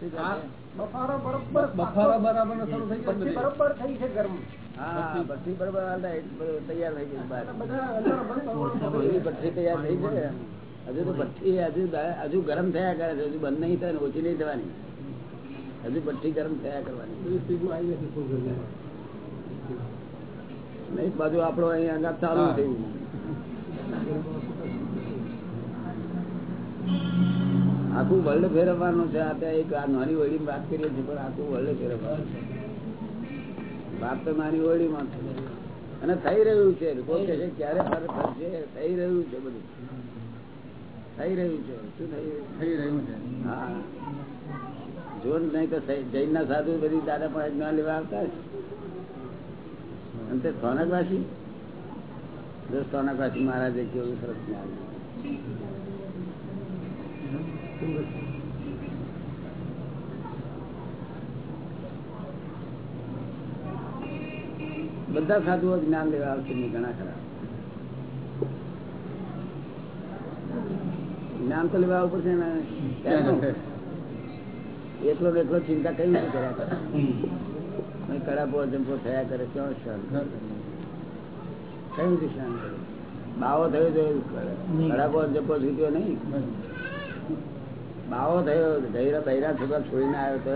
શું કહે છે? બફારો બરાબર શરૂ થઈ ગયો ભઠ્ઠી બરોબર થઈ છે ગરમ. હા ભઠ્ઠી બરોબર હાલતા એ બધું તૈયાર થઈ ગયું બહાર. બધા અંદર બંધ કરવાનું એવી ભઠ્ઠી તૈયાર થઈ છે. હજુ તો ભઠ્ઠી હજુ હજુ ગરમ થયા કરે છે હજુ બંધ નહીં થાય ઓછી નહીં થવાની. હજુ ભઠ્ઠી ગરમ થયા કરવાની. એક બાજુ આપડો અહીંયા ચાલુ થયું આખું વર્લ્ડ ફેરવવાનું છે. આપણે એક નાની ઓળી વાત કરીએ છીએ પણ આખું વર્લ્ડ ફેરવવાનું છે. વાત તો નાની ઓળીમાં છે. અને થઈ રહ્યું છે. છે ક્યારે ફરક થશે થઈ રહ્યું છે બધું. થઈ રહ્યું છે. શું થઈ રહ્યું છે? હા. જો નહીં તો જૈન ના સાધુ બધી દાદા પણ લેવા આવતા અને તે સ્થાનકવાસી જો સ્થાનકવાસી મહારાજે કેવું સરસ જ્ઞાન બધા સાધુઓ જ્ઞાન લેવા આવશે નહીં ઘણા ખરા. જ્ઞાન તો લેવા આવવું પડશે છે. એકલો એકલો ચિંતા કઈ નથી કર્યા કરે? કડાપો જંપો થયા કરે ક્યાં શાંત? કઈ નથી શાંત? બાવો થયો તો કડાપો જંપો છૂટ્યો નહીં. બાવો થયો ધૈરા બૈરા છોકરા છોડીને આવ્યો તો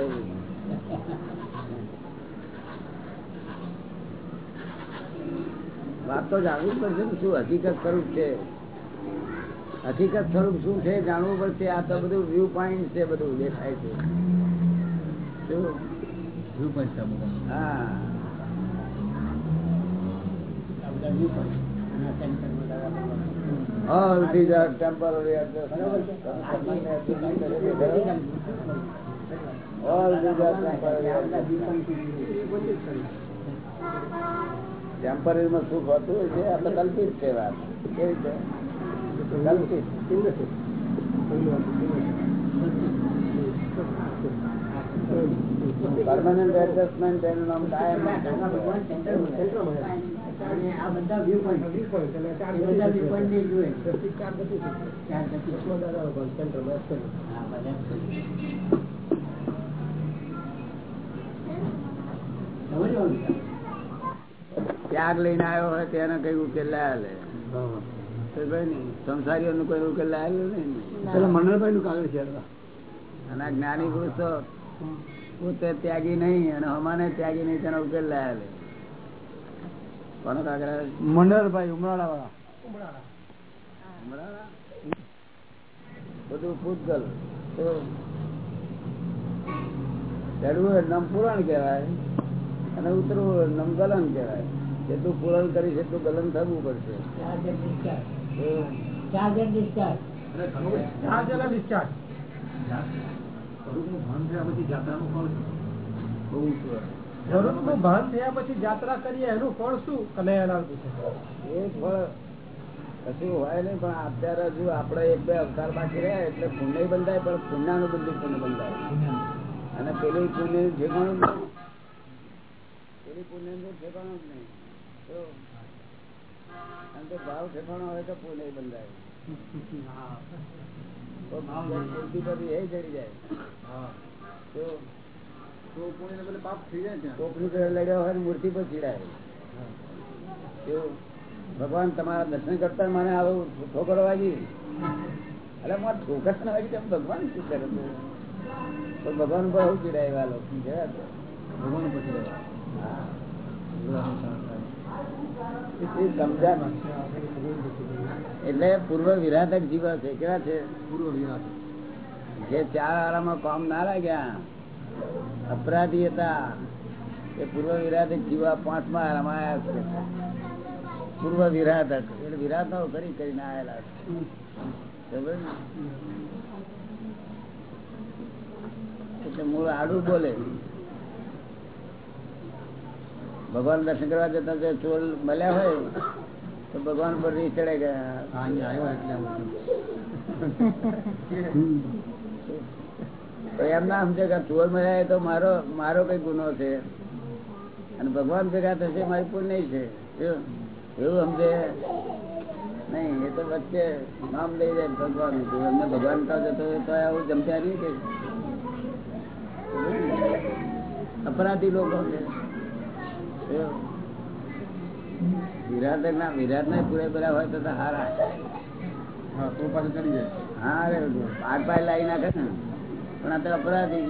વાત તો જાણવું પડશે ને શું હકીકત સ્વરૂપ છે? હકીકત સ્વરૂપ શું છે જાણવું પડશે આ તો બધું વ્યૂ પોઈન્ટ છે બધું દેખાય છે. છે અમુક અમુક. હા temporary adjustments. ટેમ્પરરી માં સુખ હોતું હોય છે આ તો કલ્પિત છે વાત કેવી છે કલ્પિત પરમાનન્ટ એડજસ્ટમેન્ટ એનું નામ કાયમ આ બધા વ્યૂ પોઈન્ટ વ્યૂ પોઈન્ટ એટલે ચાર બધા વ્યૂ પોઈન્ટ ને જોઈએ ચાર ગતિ ચાર ભગવાન સેન્ટરમાં એક્સેલ ત્યાગ લઈને આવ્યો હોય તેને કઈ ઉકેલ લાયા લે. ભાઈ ને સંસારીઓ નું કોઈ ઉકેલ લાયેલું નહીં મનોભાઈ નું કાગળ છે. અને જ્ઞાની પુરુષ તો પોતે ત્યાગી નહીં અને અમાને ત્યાગી નહીં તેનો ઉકેલ લાયા લે કોનો કાગડા મંડળભાઈ ઉમરાળા? વાળા? બધું ભૂતગલ ચડવું એટલે પુરાણ કહેવાય અને ઉતરવું નામ ગલન કહેવાય. જેટલું પૂરણ કરીશ એટલું ગલન થવું પડશે. તો ચાર્જર ડિસ્ચાર્જ ચાર્જ અને ડિસ્ચાર્જ જરૂરનું ભાન થયા પછી જાત્રા કરીએ એનું ફળ શું? કનૈયાલાલ પૂછે. એ ફળ કશું હોય નહીં પણ અત્યારે હજુ આપણે એક બે અવતાર બાકી રહ્યા એટલે પુણ્ય બંધાય પણ પુણ્યાનું બંધી પુણ્ય બંધાય? અને પેલી પુણ્ય ઠેકાણું જ નહીં પેલી પુણ્યનું ઠેકાણું જ નહીં. તો અને ભાવ ઠેકાણો હોય તો પુણ્ય બંધાય. મૂર્તિ પર પર ચીડાય? ભગવાન તમારા દર્શન કરતા મને આવું ઠોકર વાગી એટલે મારે ઠોકર ના વાગી ભગવાન શું કરે તો ભગવાન પર આવું ચીડાય એવા લોકો ભગવાન. હા. એ સમજાય એટલે પૂર્વ વિરાધક જીવ છે. કેવા છે? પૂર્વ વિરાટ જે ચાર આરામાં કામ ના લાગ્યા અપરાધી હતા એ પૂર્વ વિરાધક જીવા પાંચમા આરામાં આવ્યા છે. પૂર્વ વિરાધક એટલે વિરાધો કરી કરીને આવેલા? એટલે મૂળ આડું બોલે. ભગવાન દર્શન કરવા જતા ચોર મળ્યા હોય તો ભગવાન પર નહીં ચડે ગયા એમ ના સમજે કે ચોર મળ્યા તો મારો મારો કઈ ગુનો છે? અને ભગવાન ભેગા થશે મારી પુણ્ય છે? એવું સમજે? નહીં એ તો વચ્ચે નામ લઈ જાય ભગવાન એમને ભગવાન કા જતો તો આવું જમતા નહીં કે? અપરાધી લોકો છે. વિરાટ ના વિરાટ ના પૂરેપૂરા હોય તો હારા. હા તો પાછું ચડી જાય. હા રે પાર લાવી નાખે ને. પણ આ તો અપરાધી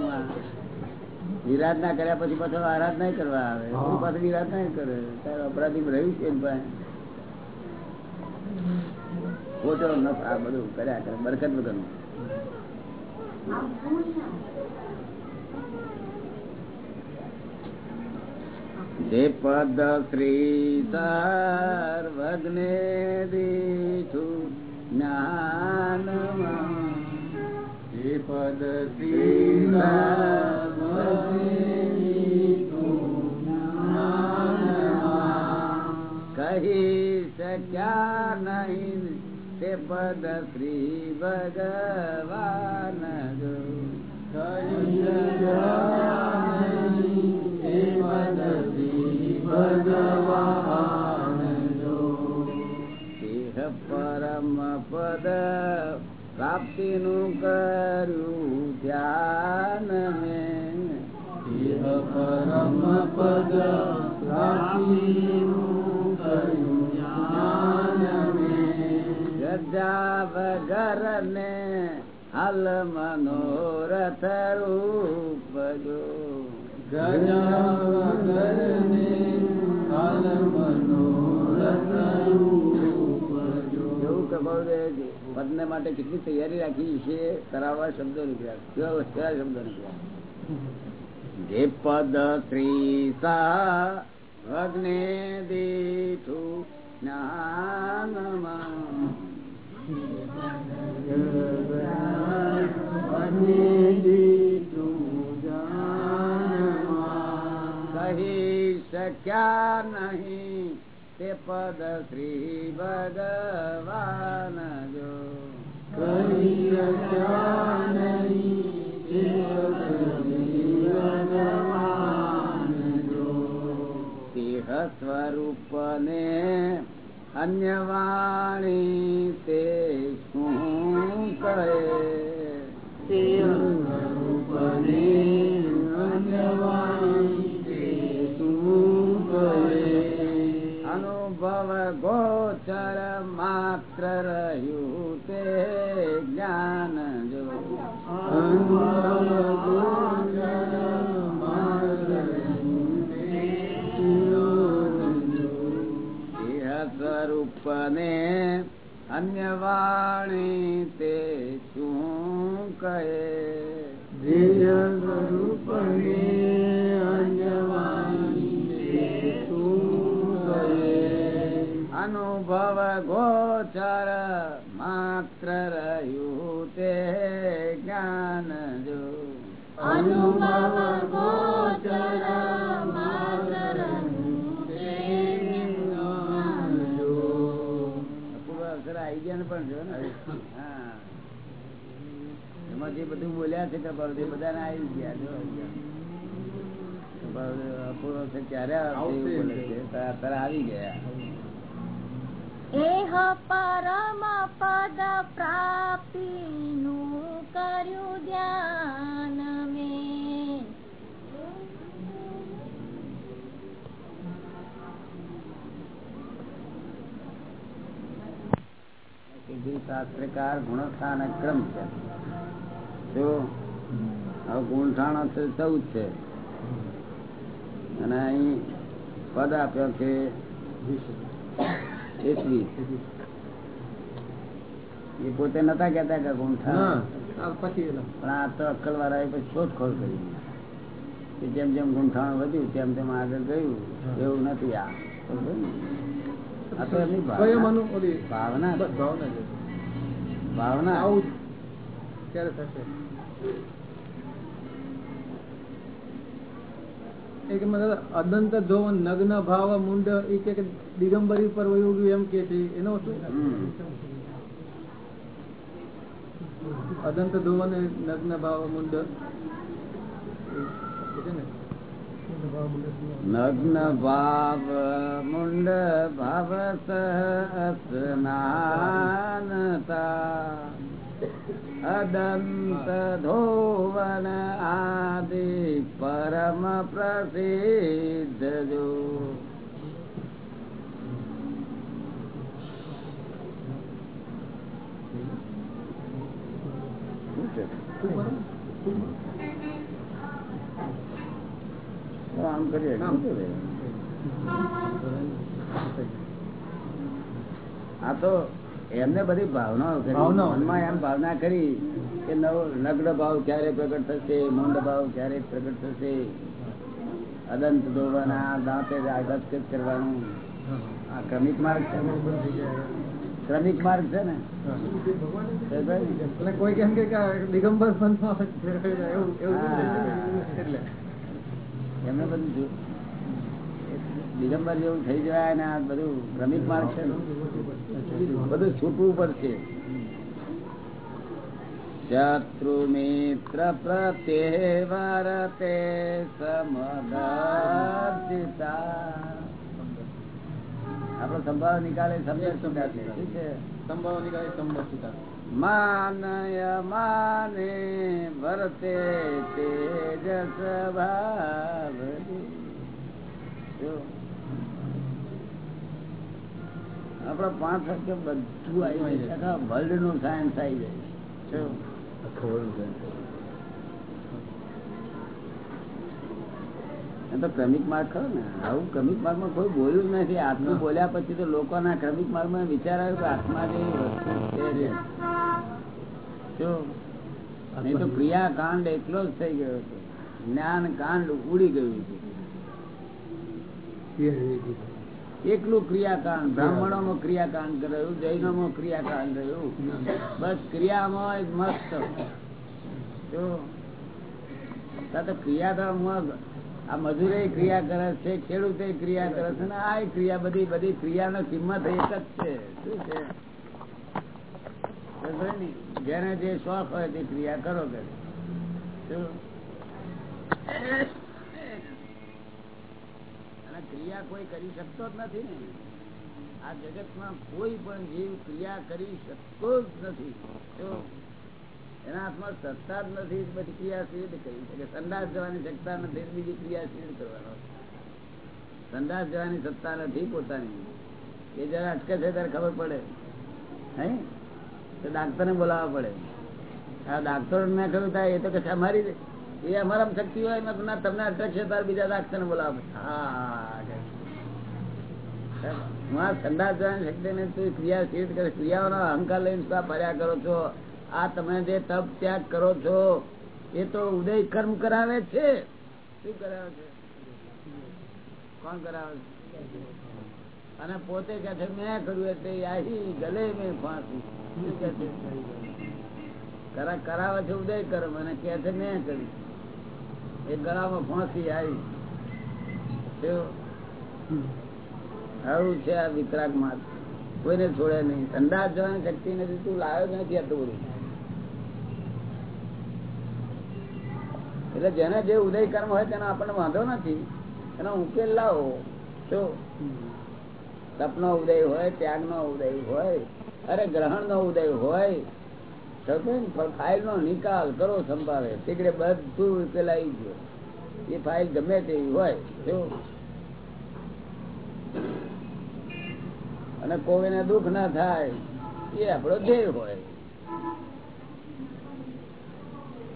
વિરાટ ના કર્યા પછી પાછો આરાધ નહીં કરવા આવે. પાછું વિરાટ નહીં કરે. ત્યારે અપરાધી રહ્યું છે ખોટો નફ આ બધું કર્યા કરે બરકત વગરનું. જે પદ શ્રી સર્વજ્ઞે દીઠું જ્ઞાનમાં જે પદ શ્રી કહી શક્યા નહીં તે પદ શ્રી ભગવાન કહી શક્યા પદ પ્રાપ્તિ નું કર્યું ધ્યાન દેહ પરમ પદ પ્રાપ્તિ નું કર્યું ધ્યાન મેં ગજા વગર ને હલ મનોરથ રૂપ જો. ગજા પદને માટે કેટલી તૈયારી રાખી છે? કરાવવા શબ્દો નીકળ્યા. કેવા શબ્દો નીકળ્યા? જે પદ શ્રી સા ભગ્ને દીઠું જ્ઞાનમાં. કહી શક્યા નહીં. તે પદ શ્રી ભગવાન જો સ્વરૂપ ને અન્ય વાણી તે શું કહે માત્ર રહ્યું તે જ્ઞાન જો. સ્વરૂપ ને અન્ય વાણી તે શું કહે? ગોચર માત્ર રહ્યું તે જ્ઞાન જો અનુભવ ગોચર માત્ર પણ જો ને? હા. એમાં જે બધું બોલ્યા છે કપાળદેવ બધાને આવી ગયા જો અપૂર્વ અક્ષર ક્યારે આવશે અત્યારે આવી ગયા. એહ પરમ પદ પ્રાપ્તિ નું કર્યું ધ્યાન મે. શાસ્ત્રકાર ગુણસ્થાન ક્રમ છે. જો છે ચૌદ છે. અને અહીં પદ આપ્યો છે એ પોતે નતા કેતા કે પછી પણ આ તો અક્કલ વાળા પછી શોધખોળ કરી જેમ જેમ ગુંઠાણ વધ્યું તેમ તેમ આગળ ગયું. એવું નથી આ. ભાવના. ભાવના. આવું જ ક્યારે થશે. એ મને અદંત જોવન નગ્ન ભાવ, મુંડ, એ કે દિગંબરી પર વયું એમ કે છે, એનો શું? અદંત ધોવન નગ્ન ભાવ, મુંડ. નગ્ન ભાવ, મુંડ, ભાવ સ્નાનતા અદંત ધોવન આદિ પરમ પ્રસિદ્ધ જો? આમ કરીએ? આ તો એમને બધી ભાવનાઓ કરી. મનમાં એમ ભાવના કરી કે નવ લગ્ન ભાવ ક્યારે પ્રગટ થશે મુંડ ભાવ ક્યારે પ્રગટ થશે? અદંત દોવાના દાંતે આગત કરવાનું. આ ક્રમિક માર્ગ છે ક્રમિક માર્ગ છે ને? કોઈ કેમ કે દિગંબર પંથમાં એવું એવું એટલે. એમને બધું જો- દિગંબર જેવું થઈ જાય ને આ બધું ભ્રમિક માર્ગ છે બધું છૂટવું પડશે. શત્રુ મિત્ર પ્રત્યેવરતે સમદર્શિતા આપડો સંભાવ નિકાલે સમજે શું છે? સંભાવ નીકળે સંબંધિતા માનય માને વરતે તેજસ ભાવ આપડે પાંચ વાગ્યે બધું આવી જાય આખા વર્લ્ડનું સાયન્સ આવી જાય? તો ક્રમિક માર્ગ ખરો ને. આવું ક્રમિક માર્ગમાં કોઈ બોલ્યું નથી. આત્મા બોલ્યા પછી તો લોકોના ક્રમિક માર્ગમાં વિચાર આવ્યો કે આત્મા જેવી વસ્તુ છે શું નહીં તો ક્રિયા કાંડ એટલો જ થઈ ગયો છે. જ્ઞાન કાંડ ઉડી ગયું છે. એકલું ક્રિયાકાંડ બ્રાહ્મણો માં ક્રિયાકાંડ રહ્યું જૈનો માં ક્રિયાકાંડ રહ્યું બસ ક્રિયામાં મસ્ત. જો ત્યાં ક્રિયા આ મજૂરે ક્રિયા કરે છે ખેડૂતે ક્રિયા કરે છે ને આ ક્રિયા બધી બધી ક્રિયાનો કિંમત એક જ છે. શું છે? જેને જે શોખ હોય તે ક્રિયા કરો કે શું ક્રિયા કોઈ કરી શકતો જ નથી ને. આ જગતમાં કોઈ પણ જીવ ક્રિયા કરી શકતો જ નથી. એના હાથમાં સત્તા જ નથી, તો પછી ક્રિયા કરી શકે. સંદાસ જવાની સત્તા નથી બીજી ક્રિયાશીલ કરવાનો. સંદાસ જવાની સત્તા નથી પોતાની. એ જરા અટકે છે ત્યારે ખબર પડે. હે? તો ડાક્ટરને બોલાવવા પડે. આ ડાક્ટર મેં કહ્યું થાય એ તો કે અમારી એ અમારા શક્તિ હોય તમને અટકશે ત્યારે બીજા કરે? ક્રિયાઓનો અહંકાર છો? શું કરાવે છે? કોણ કરાવે છે? અને પોતે કે છે, મેં કર્યું એટલે આહી ગલે મેં ફાંસી. કરાવે છે ઉદય કર્મ અને કે છે, મેં કર્યું. કોઈને છોડે નહીં. ઠંડા જવાની શક્તિ નથી. તું લાવ્યો નથી આટલું બધું? એટલે જેને જે ઉદય કર્મ હોય તેનો આપણને વાંધો નથી. એનો ઉકેલ લાવો. શું તપનો ઉદય હોય, ત્યાગનો ઉદય હોય, અરે ગ્રહણનો ઉદય હોય ફાઇલ નો નિકાલ કરો સંભાવે તીકડે બધું પેલા ગયો. એ ફાઇલ ગમે તેવી હોય શું અને કોઈને દુઃખ ના થાય, એ આપણો ધ્યેય હોય.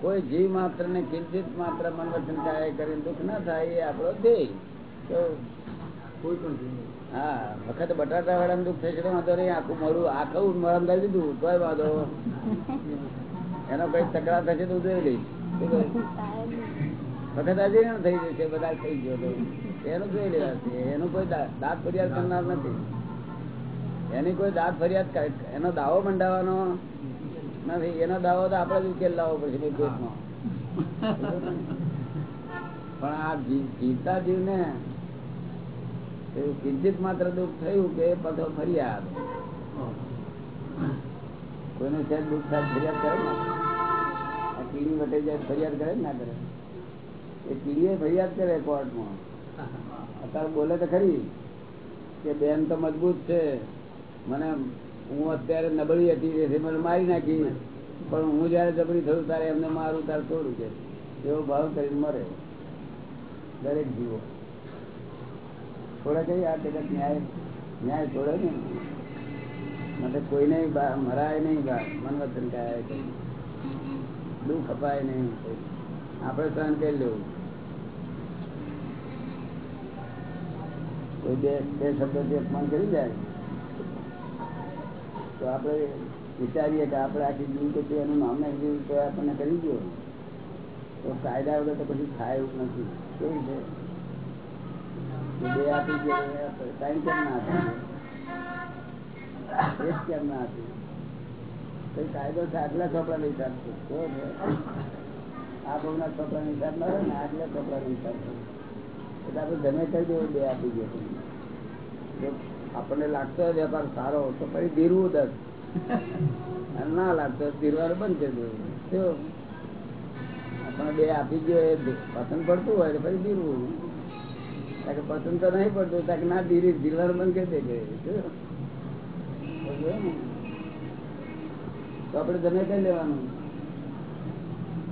કોઈ જીવ માત્ર ને કિંચિત માત્ર મનવચન કરીને દુઃખ ના થાય, એ આપણો ધ્યેય. કોઈ પણ હા વખત બટાટા વાળા દુઃખ થશે તો વાંધો નહીં. આખું મોડું આખું મરણ કરી દીધું. તોય વાંધો. એનો કઈ તકરાર થશે તો જોઈ લઈશ. વખત આજે ને થઈ જશે બધા થઈ ગયો તો. એનું જોઈ લેવા છે. એનું કોઈ દાંત ફરિયાદ કરનાર નથી. એની કોઈ દાંત ફરિયાદ કર- એનો દાવો મંડાવવાનો નથી. એનો દાવો તો આપણે જ ઉકેલ લાવવો પડશે પણ આ જીવતા જીવને એવું કિંચિત માત્ર દુઃખ થયું કે બધો ફરિયાદ. કોઈને છે દુઃખ થાય ફરિયાદ કરે ને? આ વટાઈ જાય ફરિયાદ કરે ને કરે? એ કીડીએ ફરિયાદ કરે કોર્ટમાં. અત્યારે બોલે તો ખરી કે બેન તો મજબૂત છે. મને હું અત્યારે નબળી હતી, તેથી મને મારી નાખી. પણ હું જયારે જબરી થયું ત્યારે એમને મારું ત્યારે થોડું છે એવો ભાવ કરીને મરે. દરેક જીવો. થોડા કઈ આ જગત ન્યાય ન્યાય છોડે ને માટે કોઈને મરાય નહીં બા મન વચન કઈ દુઃખ અપાય નહીં. આપણે સહન કરી લેવું. કોઈ બે બે શબ્દોથી અપમાન કરી જાય, તો આપણે વિચારીએ કે આપણે આખી જીવ એનું નામ નહીં જીવ તો આપણને કરી દો તો કાયદા વગર તો પછી થાય એવું નથી. કેવું છે? બે આપી દે ટાઈમ કેમ ના આપી એક કેમ ના કાયદો આગલા ચોપડા હિસાબ છે કેવો છે આ હિસાબ ના હોય ને આગલા ચોપડા હિસાબ છે એટલે આપણે ગમે કહી દેવું બે આપી દે આપણને લાગતો હોય વેપાર સારો, તો પછી ધીરવું દસ. ના લાગતો ધીરવાનું બંધ કરી દેવું. શું? આપણે બે આપી ગયો એ પસંદ પડતું હોય તો પછી ધીરવું. કારણ કે પસંદ તો નહીં પડતું કારણ કે ના ધીરી ધીરવાનું બંધ કરી દે તો આપણે ગમે કઈ લેવાનું.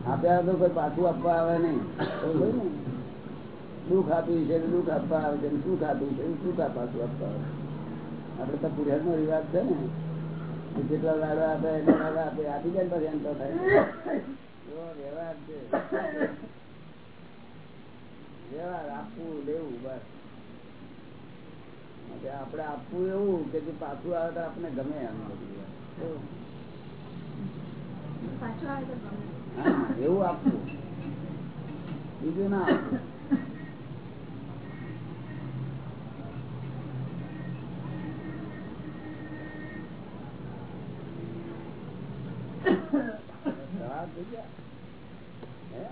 આપ્યા તો કોઈ પાછું આપવા આવે નહીં. દુઃખ આપ્યું છે દુઃખ આપવા આવે છે સુખ આપ્યું છે સુખ પાછું આપવા આવે. આપડે તો પુરાણ નો રિવાજ છે ને? જેટલા લાડવા આપે એટલા લાડવા આપે. આપી જાય પછી એમ તો થાય. વ્યવહાર છે. વ્યવહાર આપવું લેવું બસ. આપડે આપવું એવું કે જે પાછું આવે તો આપણે ગમે એમ એવું આપવું. બીજું ના આપવું. થઈ ગયા? હે?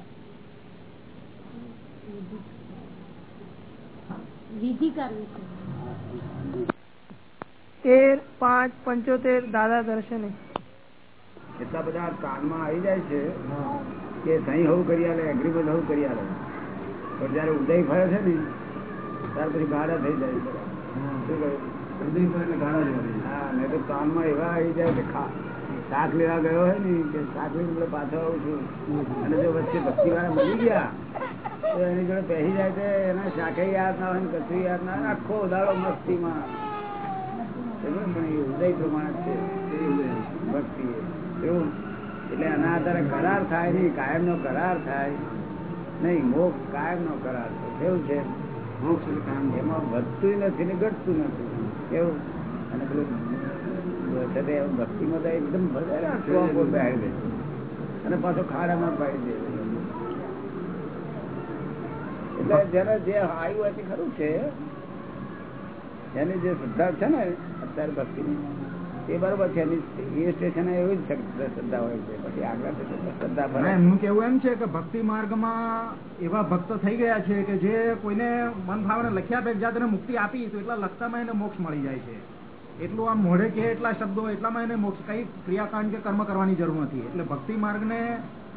વિધિ કરવી છે. તેર પાંચ પંચોતેર દાદા દર્શને. એટલા બધા કાનમાં આવી જાય છે કે સહી હવું કરી આલે એગ્રીમેન્ટ હવું કરી આલે. પણ જયારે ઉદય ફરે છે ને ત્યાર પછી ગાડા થઈ જાય છે. શું કહ્યું? હા નહીં તો કાનમાં એવા આવી જાય કે ખા શાક લેવા ગયો હોય ને કે શાક લઈને પાછો આવું છું. અને જો વચ્ચે ભક્તિ વાળા મળી ગયા એની જોડે પહેરી જાય છે એને શાખે યાદ ના હોય ને કશું યાદ ના હોય આખો દાડો મસ્તીમાં? પણ એ ઉદય પ્રમાણે છે ભક્તિ એવું. એટલે એના આધારે કરાર થાય નહીં કાયમ નો કરાર થાય નહીં મોક્ષ કાયમ નો કરાર છે કેવું છે. મોક્ષ એમાં વધતું નથી ને ઘટતું નથી. કેવું અને પેલું ભક્તિમાં તો એકદમ વધારે અને પાછો ખાડામાં પાડી દે. જેને જે આવ્યું હોય ખરું છે. એની જે શ્રદ્ધા છે ને અત્યારે ભક્તિ એ બરોબર છે. એ સ્ટેશન એવી જ શ્રદ્ધા હોય છે. પછી આગળ શ્રદ્ધા ભરે? એમનું કેવું એમ છે કે ભક્તિ માર્ગમાં એવા ભક્ત થઈ ગયા છે કે જે કોઈને મન ભાવને લખ્યા આપે જ્યાં તેને મુક્તિ આપી, તો એટલા લખતામાં એને મોક્ષ મળી જાય છે. એટલું આમ મોઢે કે એટલા શબ્દો, એટલામાં એને મોક્ષ, કઈ ક્રિયાકાંડ કે કર્મ કરવાની જરૂર નથી. એટલે ભક્તિ માર્ગને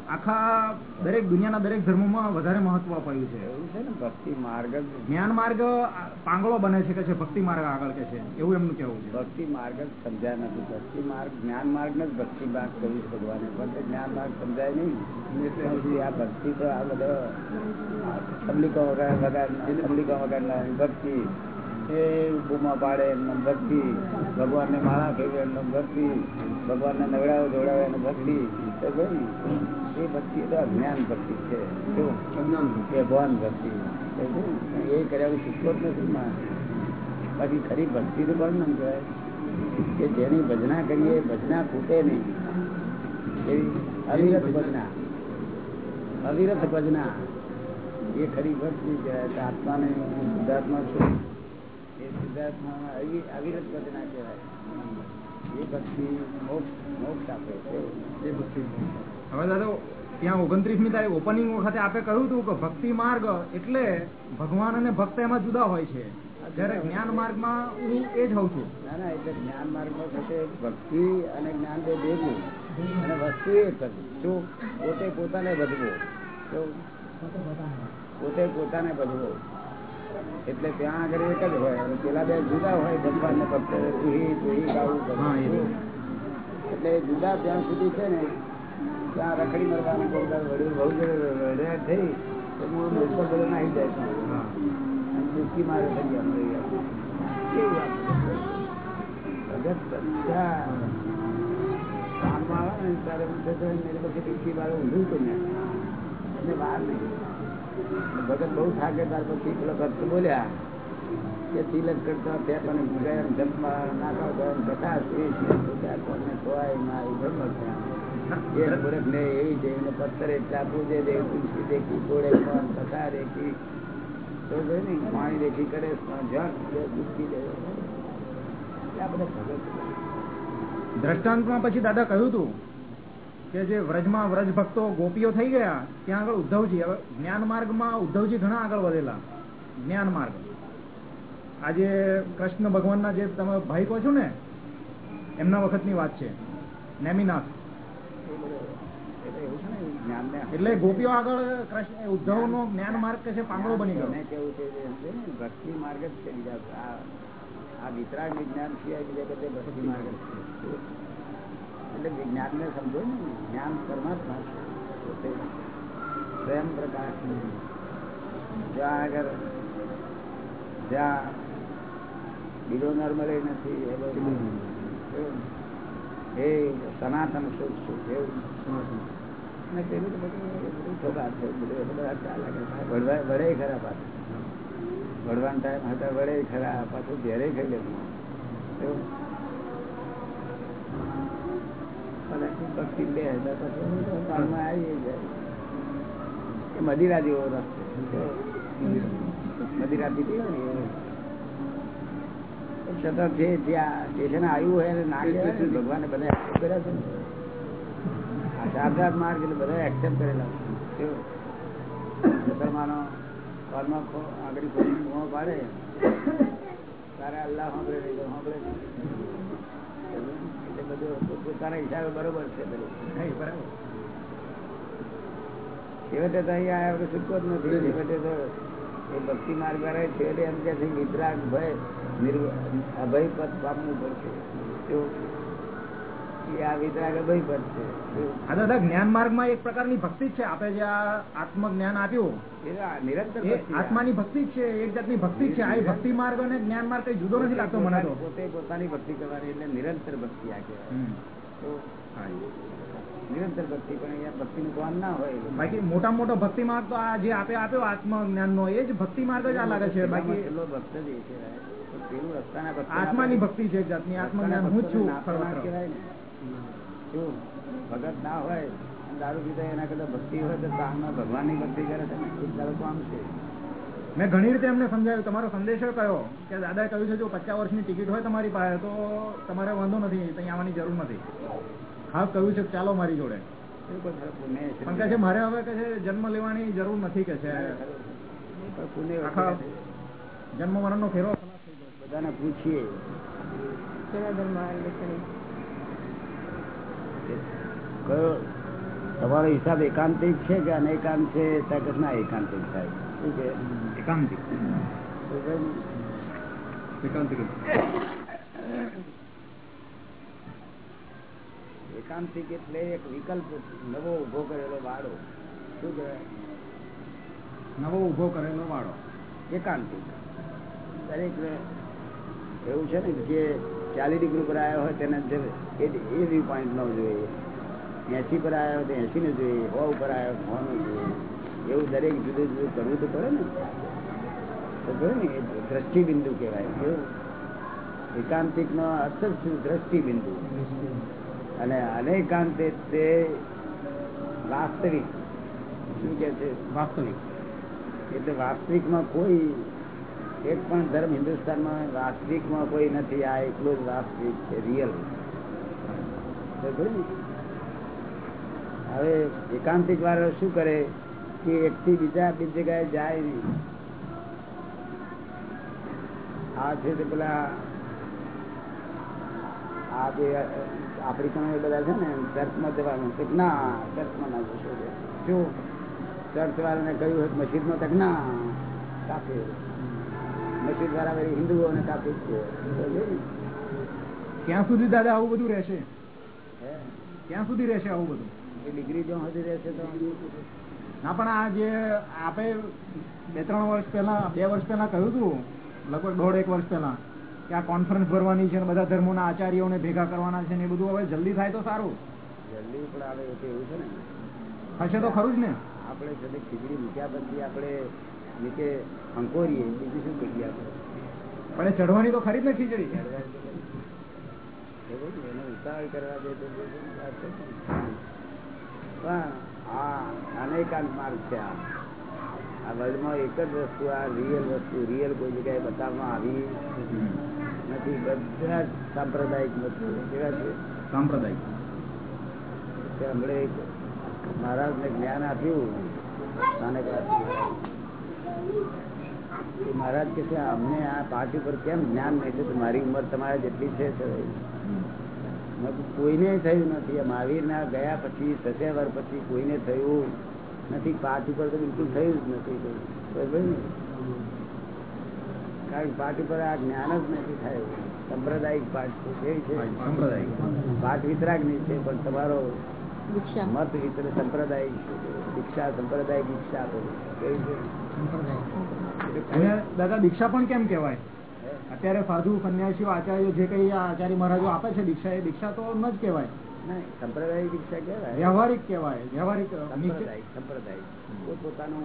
આખા દરેક દુનિયાના દરેક ધર્મોમાં વધારે મહત્વ અપાયું છે. એવું છે ને ભક્તિ માર્ગ જ્ઞાન માર્ગ પાંગળો બને છે કે છે ભક્તિ માર્ગ આગળ કે છે? એવું એમનું કેવું છે. ભક્તિ માર્ગ જ સમજાય નથી. ભક્તિ માર્ગ જ્ઞાન માર્ગ ને જ ભક્તિ માર્ગ કહ્યું ભગવાને. પણ જ્ઞાન માર્ગ સમજાય નહીં. આ ભક્તિ તો આ બધો તબલીકો વગર વગર તબલીકો વગરના ભક્તિ. એ બૂમા પાડે એમનો ભક્તિ. ભગવાનને માળા કહેવી એમનો ભક્તિ. ભગવાનને નવડાવે જોડાવે એનો ભક્તિ. એ ભક્તિ તો અજ્ઞાન ભક્તિ છે શું એ ભાન ભક્તિ એ શું? એ કર્યા શીખવો જ નથી માણસ બાકી ખરી ભક્તિ તો કોણ નામ કહેવાય કે જેની ભજના કરીએ એ ભજના ખૂટે નહીં એવી અવિરત ભજના અવિરત ભજના એ ખરી ભક્તિ કહેવાય કે આત્માને હું શુદ્ધાત્મા છું એ શુદ્ધાત્મા અવિ- અવિરત ભજના કહેવાય એ ભક્તિ મોક્ષ મોક્ષ આપે છે. એ ભક્તિ હવે દાદા ત્યાં ઓગણત્રીસમી તારીખ ઓપનિંગ વખતે આપે કહ્યું હતું કે ભક્તિ માર્ગ એટલે ભગવાન અને ભક્ત એમાં જુદા હોય છે. જયારે જ્ઞાન માર્ગમાં હું એ જ હોઉં છું. ના ના એટલે જ્ઞાન માર્ગમાં થશે ભક્તિ અને જ્ઞાન બે ભેગું. અને વસ્તુ એક જ શું પોતે પોતાને બધવો. પોતે પોતાને બધવો. એટલે ત્યાં આગળ એક જ હોય. અને પેલા બે જુદા હોય ભગવાન ને ગાવું બધું. એટલે જુદા ત્યાં સુધી છે ને ત્યાં રખડી મરવાનું બહુ દર વડ્યું બહુ દર થઈ તો હું મોટો બધો નાહી જાય છે હા. અને ડૂબકી મારે થઈ ગયા મળી ગયા કામમાં આવે ને ત્યારે હું થતો હોય ને એટલે પછી ડૂબકી મારે ઊંધું કરી નાખે. અને બહાર નહીં. ભગત બહુ થાકે ત્યાર પછી પેલો ભક્ત બોલ્યા કે તિલક કરતા ત્યાં પણ જમવા નાખા ગયા બધા શ્રી તો ખોવાય, મારી બ્રહ્મ છે. એ ચાકુ દે તુલસી દેખી, ગોળે પણ કથા રેખી તો પાણી રેખી કરે જળ દુખી દે. બધા ભગત. દ્રષ્ટાંતમાં પછી દાદા કહ્યું હતું કે જે વ્રજમાં વ્રજ ભક્તો ગોપીઓ થઈ ગયા ત્યાં આગળ ઉદ્ધવજી. હવે જ્ઞાન માર્ગમાં ઉદ્ધવજી ઘણા આગળ વધેલા. જ્ઞાન માર્ગ. આજે કૃષ્ણ ભગવાનના જે તમે ભાઈ કહો છો ને એમના વખતની વાત છે. નેમિનાથ. એટલે ને ગોપીઓ આગળ કૃષ્ણ ઉદ્ધવનો જ્ઞાન માર્ગ કે છે પાંગળો બની ગયો. કેવું છે ને, ભક્તિ માર્ગ જ છે. આ વિતરાગ વિજ્ઞાન સિવાય બીજા બધે ભક્તિ માર્ગ છે. એટલે વિજ્ઞાનને સમજો ને જ્ઞાન પરમાત્મા છે. સ્વયં પ્રકાશ. જ્યાં આગળ જ્યાં બીજો નર્મલ નથી એ સનાતન સુખ સુખ એવું અને પેલું તો બધું છે બધું બધા ચાલે કરે. વળવા- વળે ખરા પાછું. વળવાનો ટાઈમ હતા વડે ખરા પાછું ઘેરે ખાઈ લેવું. ભક્તિ બે કામમાં આવી જાય. મદિરા જેવો રસ્તો મદિરા છતાં જે જ્યાં સ્ટેશન આવ્યું હોય એને ના કહેવાય ભગવાને બધા એક્સેપ્ટ કર્યા છે આ માર્ગ એટલે બધા એક્સેપ્ટ કરેલા? મુસલમાનો કોલમાં આગળ ખોલીને મોં પાડે. તારે અલ્લાહ સાંભળે સાંભળે બધું પોતાના હિસાબે બરોબર છે બધું. નહીં, બરાબર. છેવટે તો અહીંયા આવ્યા વગર છૂટકો જ નથી. છેવટે તો એ ભક્તિ માર્ગ વાળા છેવટે એમ કે છે વિતરાગ ભય અભય પદ પામવું પડશે. તો એક પ્રકારની ભક્તિ છે આપણે જે આત્મ જ્ઞાન આપ્યું નિરંતર ભક્તિ આ. આત્માની ભક્તિ જ છે એક જાતની ભક્તિ છે આ ભક્તિ માર્ગ અને જ્ઞાન માર્ગ કઈ જુદો નથી લાગતો મને તો પોતે પોતાની ભક્તિ કરવાની એટલે નિરંતર ભક્તિ આ કહેવાય હમ. તો હા. નિરંતર ભક્તિ પણ અહીંયા ભાન ના હોય બાકી મોટા મોટો ભક્તિ માર્ગ તો આ જે આપે આપ્યો આત્મ જ્ઞાન નો એ જ ભક્તિ માર્ગ જ આ લાગે છે બાકી છેલ્લો ભક્ત જ એ કહેવાય. આત્માની ભક્તિ છે એક જાતની આત્મ જ્ઞાન હું છું. કહેવાય ને. શું? ભગત ના હોય દારૂ પીતા એના કરતા ભક્તિ હોય તો કામમાં ભગવાનની ભક્તિ કરે છે ને? તારું કામ છે. મેં ઘણી રીતે એમને સમજાવ્યું. તમારો સંદેશો કયો? કે દાદાએ કહ્યું છે જો પચાસ વર્ષની ટિકિટ હોય તમારી પાસે તો તમારે વાંધો નથી અહીંયા આવવાની જરૂર નથી. હા કહ્યું છે ચાલો મારી જોડે. પણ કહે છે મારે હવે કહે છે જન્મ લેવાની જરૂર નથી કે છે. જન્મ મરણનો ફેરો. બધાને પૂછીએ. કયો? તમારો હિસાબ એકાંતિક છે કે અનેકાંત છે? ત્યાં ના એકાંતિક થાય? શું કે? એકાંતિક. એકાંતિક એકાંતિક એટલે એક વિકલ્પ નવો ઊભો કરેલો વાળો. શું કહેવાય? નવો ઊભો કરેલો વાળો. એકાંતિક. દરેક એવું છે ને કે જે ચાલીસ ડિગ્રી પર આવ્યો હોય તેને એ વ્યૂ પોઈન્ટ ન જોઈએ. એસી પર આવ્યો તો એસી ને જોઈએ હો ઉપર આવ્યો હો નો જોઈએ. એવું દરેક જુદું જુદું કરવું તો પડે ને. તો ખરું ને એ દ્રષ્ટિબિંદુ કહેવાય. એવું. એકાંતિક નો અર્થ જ શું? દ્રષ્ટિબિંદુ. અને અનેકાંતે તે વાસ્તવિક. શું કે છે? વાસ્તવિક. એટલે વાસ્તવિકમાં કોઈ એક પણ ધર્મ હિન્દુસ્તાનમાં વાસ્તવિકમાં કોઈ નથી. આ એકલો જ વાસ્તવિક છે રિયલ. હવે એકાંતિક વાળો શું કરે કે એકથી બીજા બીજી જગ્યાએ જાય નહીં. આ છે તે પેલા આ જે એ બધા છે ને ચર્ચમાં જવાનું. કે ના ચર્ચમાં ના જશો શું ચર્ચ વાળાને કહ્યું હોય મસ્જિદમાં તક ના કાપે. મસ્જિદ વાળા હિન્દુઓને કાપે. ક્યાં સુધી દાદા આવું બધું રહેશે? ક્યાં સુધી રહેશે આવું બધું? ડિગ્રી જો હજી રહેશે તો? ના પણ આ જે આપે બે ત્રણ વર્ષ પહેલા બે વર્ષ પહેલા કહ્યું હતું લગભગ દોઢ એક વર્ષ પહેલા કે આ કોન્ફરન્સ ભરવાની છે બધા ધર્મોના આચાર્યોને ભેગા કરવાના છે ને એ બધું હવે જલ્દી થાય તો સારું. જલ્દી પણ આવે એવું છે ને. થશે તો ખરું જ ને. આપણે જલ્દી ખીચડી મૂક્યા પછી આપણે નીચે અંકોરીએ બીજું શું કહીએ આપણે? પણ ચઢવાની તો ખરી જ ને ખીચડી. એનો ઉતાવળ કરવા દે તો. પણ આ અનેકાંત માર્ગ છે આ. આ વર્લ્ડમાં એક જ વસ્તુ આ રિયલ વસ્તુ રિયલ કોઈ જગ્યાએ બતાવવામાં આવી નથી. બધા જ સાંપ્રદાયિક વસ્તુ કેવા છે? સાંપ્રદાયિક. હમણે એક મહારાજને જ્ઞાન આપ્યું નાનક મહારાજ કે છે અમને આ પાઠ ઉપર કેમ જ્ઞાન? નહીં મારી ઉંમર તમારે જેટલી છે કોઈને થયું નથી. મહાવીર ના ગયા પછી સત્યા વાર પછી કોઈને થયું નથી. પાઠ ઉપર તો બિલકુલ થયું જ નથી. કારણ પાઠ ઉપર આ જ્ઞાન જ નથી થયું. સંપ્રદાયિક પાઠ છે કેવી છે પાઠ વિતરાગની છે પણ તમારો મત વિતર સંપ્રદાયિક દીક્ષા સંપ્રદાયિક દીક્ષા આપે. કેવી છે? દાદા દીક્ષા પણ કેમ કહેવાય? હે? અત્યારે સાધુ સંન્યાસીઓ આચાર્યો જે કઈ આચાર્ય મહારાજો આપે છે દીક્ષા એ દીક્ષા તો ન જ કહેવાય. નહીં, સંપ્રદાયિક દીક્ષા કહેવાય. વ્યવહારિક કહેવાય વ્યવહારિક સંપ્રદાયિક સંપ્રદાયિક. પોતપોતાનો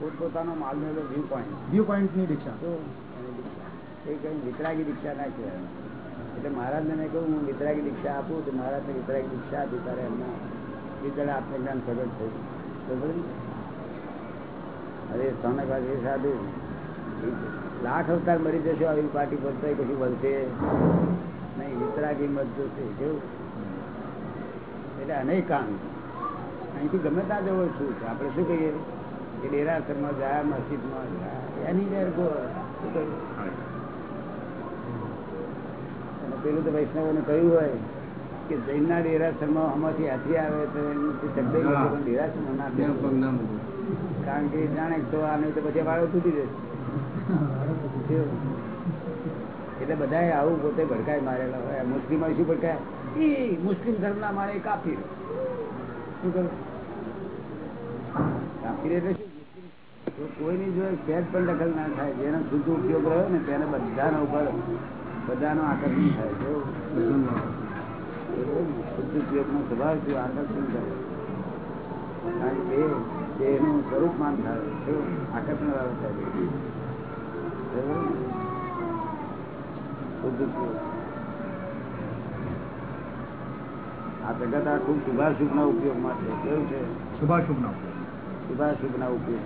પોતપોતાનો માલનો વ્યૂ પોઈન્ટ વ્યૂ પોઈન્ટ દીક્ષા. તો એ કઈ વિતરાગી દીક્ષા ના કહેવાય. એટલે મહારાજને મેં કહ્યું હું વિતરાગી દીક્ષા આપું તો મહારાજને વિતરાગી દીક્ષા આપી ત્યારે એમના વિતરા આત્મજ્ઞાન પ્રગટ થયું. બરોબર? અરે સ્વામી એ સાધુ. લાખ અવતાર મરી જશે આવી પાર્ટી પર પછી બનશે નહીં વિતરાગી મત જોશે કેવું એટલે અનેક કામ અહીંથી ગમે ત્યાં જવો છું? આપણે શું કહીએ? કે ડેરાસરમાં જાય મસ્જિદમાં જાય એની ગો અને પેલું તો વૈષ્ણવોને કહ્યું હોય કે જૈનના ડેરાસરમાં આમાંથી હાથી આવે તો એમથી ડેરાસરમાં ના કારણ કે જાણે તો આને તો પછી વાળો તૂટી જશે? એટલે બધા આવું પોતે ભડકાય મારેલા હોય. મુસ્લિમ શું ભડકાય? ઈ મુસ્લિમ ધર્મના મારે કાફીર. શું કરું? કાફીર એટલે શું? કોઈની જો પેટ પણ દખલ ના થાય, જેનો શુદ્ધ ઉપયોગ રહ્યો ને તેને બધાનો ઉપર બધાનો આકર્ષણ થાય. કેવું? શુદ્ધ ઉપયોગનો સ્વભાવ શું? આકર્ષણ થાય કારણ કે એનું સ્વરૂપ માન થાય? આકર્ષણ વાળું થાય બરાબર ને? શુદ્ધ ઉપયોગ આ જગત આખું શુભાશુભ ના ઉપયોગ માટે કેવું છે? શુભાશુભ ના શુભાશુભ ના ઉપયોગ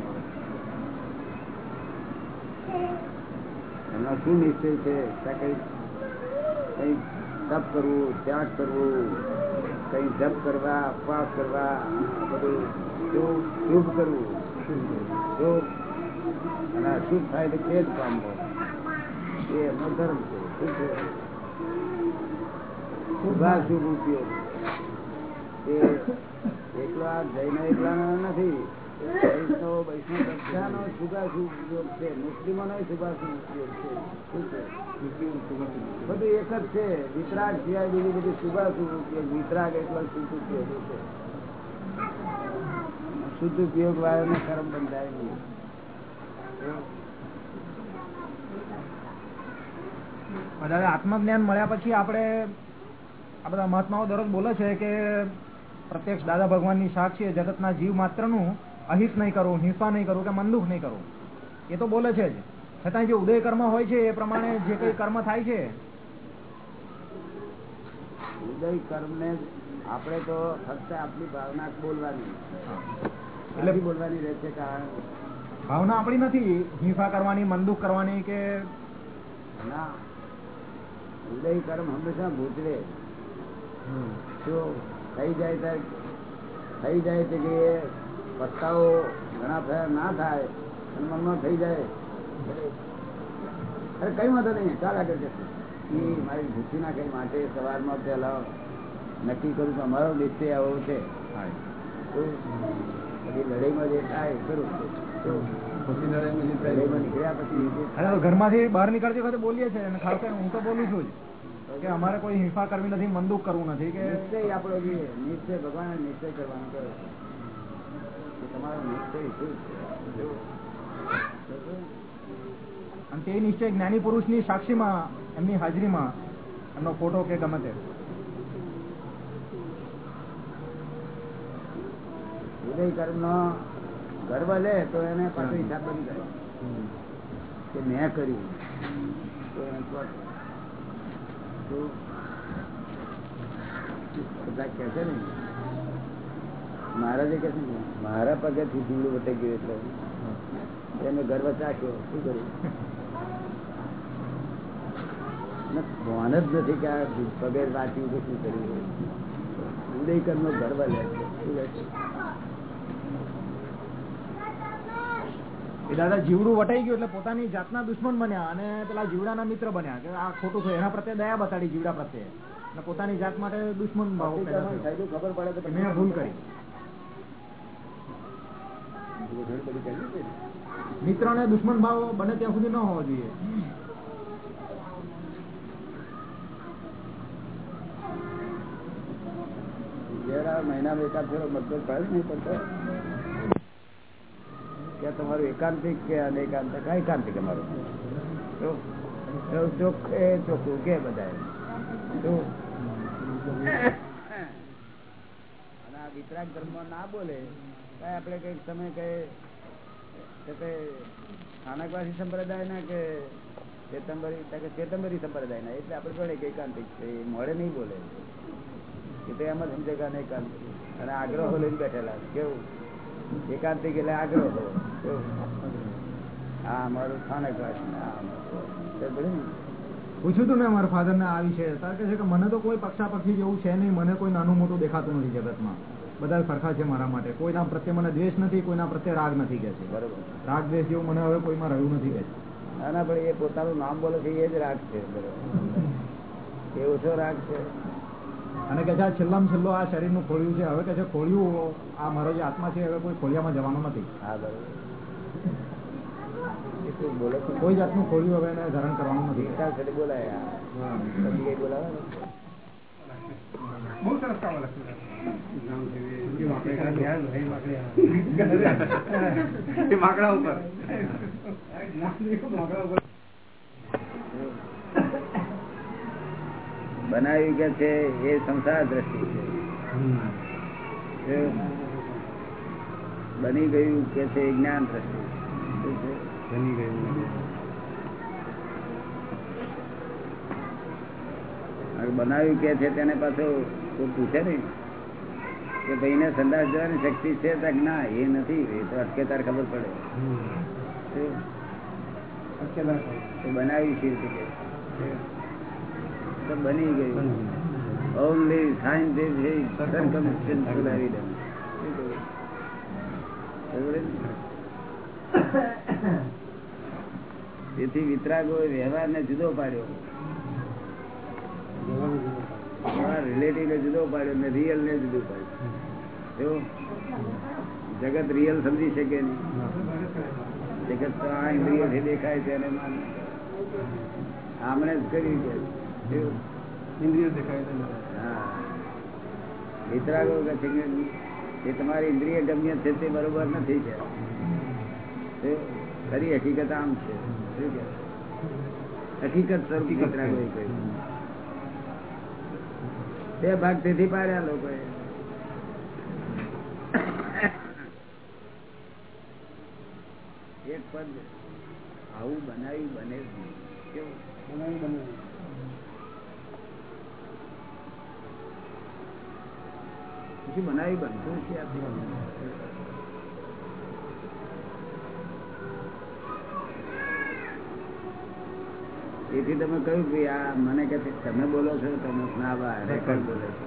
એમનો શું નિશ્ચય છે? ત્યાં કઈ કઈ તપ કરવું ત્યાગ કરવું કઈ જપ કરવા ઉપવાસ કરવા બધું શુભ કરવું. શુભ અને અશુભ થાય તો ખેદ પામવો એ એમનો ધર્મ છે? શુભાશુભ ઉપયોગ. એ એકલા જૈન એકલાનો નથી. બધું એક જ છે. વિતરાગ સિવાય બીજી બધી શુભાશુભ ઉપયોગ. વિતરાગ એટલો શુદ્ધ ઉપયોગ છે. શુદ્ધ ઉપયોગ વાળાને કર્મ બંધાય નહીં દાદા આત્મજ્ઞાન મળ્યા પછી આપણે આ બધા મહાત્માઓ દરરોજ બોલે છે કે પ્રત્યક્ષ દાદા ભગવાનની સાક્ષી જગતના જીવ માત્રનું અહિત નહીં કરવું હિંસા નહીં કરવું કે મનદુખ નહીં કરવું એ તો બોલે છે જ. છતાં જે ઉદય કર્મ હોય છે એ પ્રમાણે જે કઈ કર્મ થાય છે ઉદય કર્મ ને આપણે તો ફક્ત આપણી ભાવના બોલવાની. એટલે બોલવાની રહે છે કારણ ભાવના આપણી નથી. હિંસા કરવાની મનદુખ કરવાની કે ના. ઉદય કર્મ હંમેશા ભૂતરે જો થઈ જાય ત્યારે થઈ જાય છે કે પસ્તાવો ઘણા થયા ના થાય મનમાં થઈ જાય. અરે કઈ વાંધો નહીં ચાલ આગળ જશે. એ મારી ભૂખી ના કઈ માટે સવારમાં પહેલા નક્કી કરું કે અમારો નિશ્ચય આવો છે. લડાઈમાં જે થાય જે ઘરમાંથી બહાર નીકળતી વખતે બોલીએ છીએ અને ખાસ હું તો બોલું છું કે અમારે કોઈ હિંસા કરવી નથી મંદુક કરવું નથી કે નિશ્ચય આપણો જોઈએ નિશ્ચય ભગવાન નિશ્ચય કરવાનો કરો તમારો નિશ્ચય શું છે? જો. અને તે નિશ્ચય જ્ઞાની પુરુષની સાક્ષીમાં એમની હાજરીમાં એમનો ફોટો કે ગમે તે. ઉદય કર્મ નો ગર્વ લે તો એને પાછો હિસાબ બંધ કરે. કે મેં કર્યું. તો મહારાજે છે મારા પગેથી જીવડું વટાઈ ગયું એટલે. એને ગર્વ ચાખ્યો. શું કર્યું? ભાન જ નથી કે આ પગે વાંચ્યું કે શું કર્યું. ઉદય કર્મ ગર્વ લે છે. શું લે છે? એ દાદા જીવડું વટાઈ ગયું એટલે પોતાની જાતના દુશ્મન બન્યા અને પેલા જીવડાના મિત્ર બન્યા કે આ ખોટું છે એના પ્રત્યે દયા બતાડી જીવડા પ્રત્યે. અને પોતાની જાત માટે દુશ્મન ભાવ ખબર પડે તો મેં ભૂલ કરી. છે ને. દુશ્મન ભાવ બને ત્યાં સુધી ન હોવો જોઈએ. મહિનામાં એકાદ ફેરો મતભેદ પડે નહીં પડતો. કે તમારું એકાંતિક કે અનેકાંતિક કઈ એકાંતિક અમારું. તો ચોખ્ખે કે બધા અને આ વિતરાગ ધર્મ ના બોલે, કઈ આપણે કંઈક તમે કઈ, કે સ્થાનકવાસી સંપ્રદાય ના કે ચેતંબરી ચેતંબરી સંપ્રદાય ના એટલે આપણે જોડે કે એકાંતિક છે, એ મોડે નહીં બોલે. કે તે એમ જ સમજે કે અને આગ્રહો લઈને બેઠેલા કેવું? એકાંતિક એટલે આગ્રહો. પૂછ્યું તું ને મારા ફાધર ને આ વિશે. કે છે કે મને તો કોઈ પક્ષાપક્ષી જેવું છે નહીં મને કોઈ નાનું મોટું દેખાતું નથી જગતમાં. બધા સરખા છે મારા માટે. કોઈના પ્રત્યે મને દ્વેષ નથી કોઈના પ્રત્યે રાગ નથી કે છે. બરોબર. રાગ દ્વેષ જેવું મને હવે કોઈમાં રહ્યું નથી કે છે. ના ના પણ એ પોતાનું નામ બોલે છે એ જ રાગ છે બરોબર. એ ઓછો રાગ છે? અને કે છે છેલ્લામાં છેલ્લો આ શરીરનું ખોળ્યું છે. હવે કે છે ખોળ્યું આ મારો જે આત્મા છે હવે કોઈ ખોળિયામાં જવાનો નથી. હા બરોબર. શું બોલે છે? કોઈ જાતનું ખોલ્યું હવે એને ધારણ કરવાનું નથી. વિસ્તાર સાથે બોલાય. પછી બોલાવે? બહુ સરસ કામ લખ્યું માકડા ઉપર. બનાવ્યું કે છે એ સંસાર દ્રષ્ટિ છે. બની ગયું કે છે જ્ઞાન દ્રષ્ટિ શું ગયું બનાવ્યું કે છે તેને પાછું કોઈ પૂછે ને કે ભાઈ ને સંદાસ જવાની શક્તિ છે ના એ નથી એ તો અટકે તાર ખબર પડે. બનાવી છે તો બની ગયું. ઓનલી સાયન્ટિફિક સર્કમસ્ટન્શિયલ એવિડન્સ તેથી વિતરાગો વ્યવહારને જુદો પાડ્યો. રિલેટિવ ને જુદો પાડ્યો ને રિયલ ને જુદો પાડ્યો. જગત રિયલ સમજી શકે નહીં. જગત તો આ ઇન્દ્રિયોથી દેખાય છે અને આમણે જ કરી છે. શું? હા. વિતરાગો છે કે તમારી ઇન્દ્રિય ગમ્ય છે તે બરોબર નથી કે શું? ખરી હકીકત આમ છે. હકીકત વિતરાગોએ કહ્યું બે ભાગ તેથી પાડ્યા લોકોએ. એક પદ આવું બનાવ્યું બને કેવું? નહીં. કેવું પછી બનાવી બનતું છે આપણે એથી તમે કહ્યું કે આ મને કે તમે બોલો છો તમે ના રેકર્ડ બોલે છે.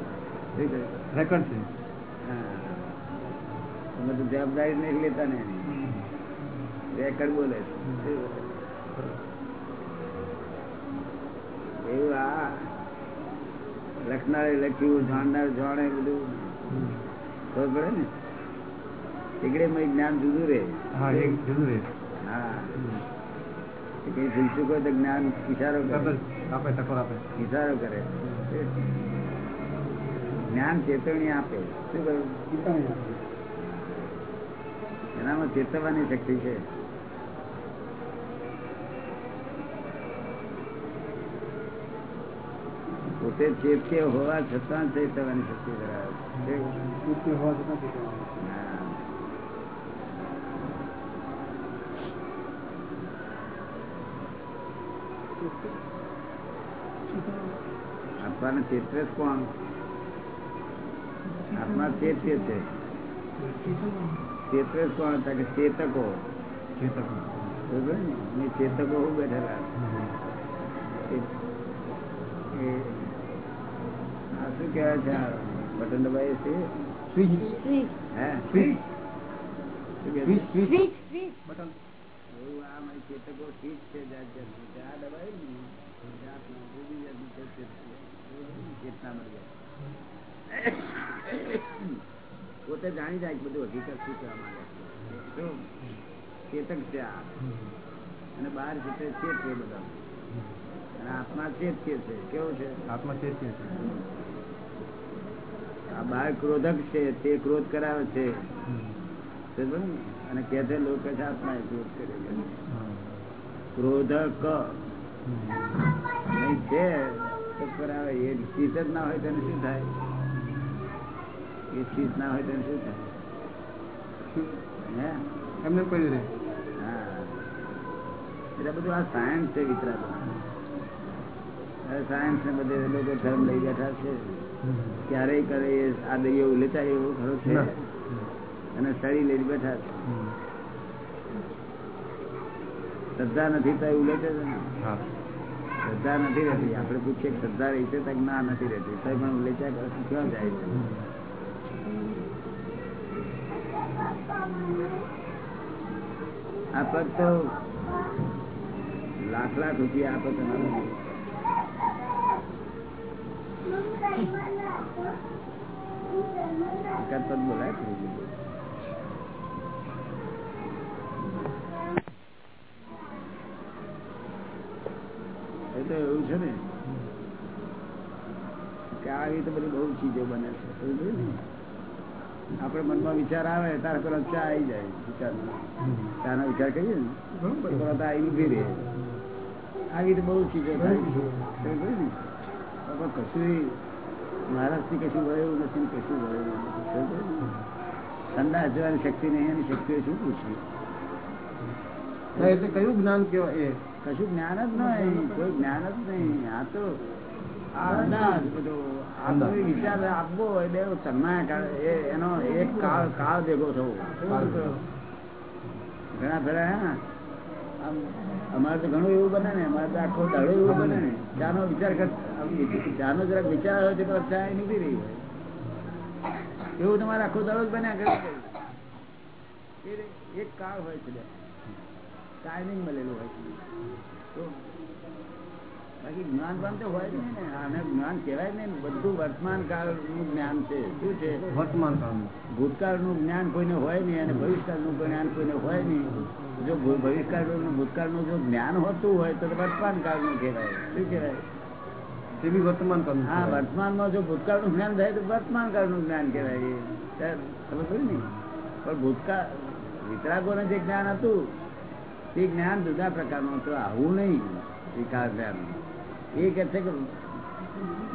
શું છે. તમે તો જવાબદારી નહીં લેતા ને રેકોર્ડ બોલે છે. એવું આ લખનારે લખ્યું જાણનાર જાણે બધું. ખબર પડે ને? તીકડે જ્ઞાન જુદું રહે. હા એક જુદું રહે. તો જ્ઞાન ઇશારો કરે. આપે ટકોર આપે. ઇશારો કરે. જ્ઞાન ચેતવણી આપે. શું એનામાં ચેતવવાની શક્તિ છે. પોતે ચેતકે હોવા છતાં ચેતવવાની શક્તિ ધરાવે છે. હા. આત્માને ચેતવે જ કોણ આત્મા ચેત્ય છે ચેતવે જ કોણ હતા કે ચેતકો ચેતક બરોબર ને? ને ચેતકો હું બેઠેલા એ- એ- આ શું કહેવાય છે આ બટન દબાય છે સ્વિચ હે સ્વિચ શું કહે છે? સ્વિચ સ્વિચ બટન એવું આ મારી ચેતકો સ્વીચ છે જાત જાતની. તે આ દબાય ને જાતનું જુદી જાતની છે. ચેતના મળી જાય. પોતે જાણી જાય બધું હકીકત શું કરવા માંગે. ચેતક છે આ. અને બહાર છે તે બધા. અને આત્મા ચેત છે કેવું છે? આત્મા ચેત છે આ બાર ક્રોધક છે તે ક્રોધ કરાવે છે? અને કે છે લોકો કે આત્મા ક્રોધ કરે છે. ક્રોધક. છે તો કરાવે એ ચીત જ ના હોય તેને શું થાય? એ ચિત્ત ના હોય તેને શું થાય? હે? એમને કહ્યું રે હા. એટલે બધું આ સાયન્સ છે વિતરાતો. સાયન્સ ને બધે લોકો ધર્મ લઈ બેઠા છે. ક્યારેય કરે આ દરિયો લેતા એવું ખરો છે. અને સળી લઈને બેઠા છે. શ્રદ્ધા નથી તો એવું છે ને? શ્રદ્ધા નથી રહેતી. આપણે પૂછીએ શ્રદ્ધા રહી છે ના નથી રહેતી. તો પણ ઉલેચા ક્યાં જાય છે? આ પગ તો લાખ લાખ રૂપિયા આપે તમારે બોલાય ચીજો બને છે. આપણે મનમાં વિચાર આવે તારા પેલો ચા આવી જાય વિચાર ચાનો વિચાર કરીએ ને તો આવી ઊભી રહે. આવી તો બહુ ચીજો થાય કશું મહારાષ્ટ્રથી કશું વળેલું નથી ને કશું નથી. ઠંડા હજવાની શક્તિ નહીં એની શક્તિઓ શું પૂછવી એટલે કયું જ્ઞાન કેવાય એ? કશું જ્ઞાન જ નહીં કોઈ જ્ઞાન જ નહીં. આ તો અમારે તો ઘણું એવું બને ને અમારે તો આખો દાડો એવું બને ને ચાનો વિચાર ચાનો જરાક વિચાર હોય તો પેલા ચા નીકળી રહી હોય એવું તમારે આખો દાડો જ બન્યા કરે એક કાળ હોય છે. ટાઈમિંગ મળેલું હોય છે. તો બાકી જ્ઞાન પણ તો હોય જ નહીં ને. આને જ્ઞાન કહેવાય નહીં ને. બધું વર્તમાન કાળનું જ્ઞાન છે. શું છે? વર્તમાન કાળ ભૂતકાળનું જ્ઞાન કોઈને હોય નહીં અને ભવિષ્યકાળનું જ્ઞાન કોઈને હોય નહીં. જો ભવિષ્યકાળનું ભૂતકાળનું જો જ્ઞાન હોતું હોય તો વર્તમાન કાળનું કહેવાય. શું કહેવાય? તે બી વર્તમાન કાળ હા વર્તમાનમાં જો ભૂતકાળનું જ્ઞાન થાય તો વર્તમાન કાળનું જ્ઞાન કહેવાય. ખબર પડી ને? પણ ભૂતકાળ વિતરાગોને જે જ્ઞાન હતું તે જ્ઞાન જુદા પ્રકારનું હતું. આવું નહીં. વિકાસ જ્ઞાન એ કે છે કે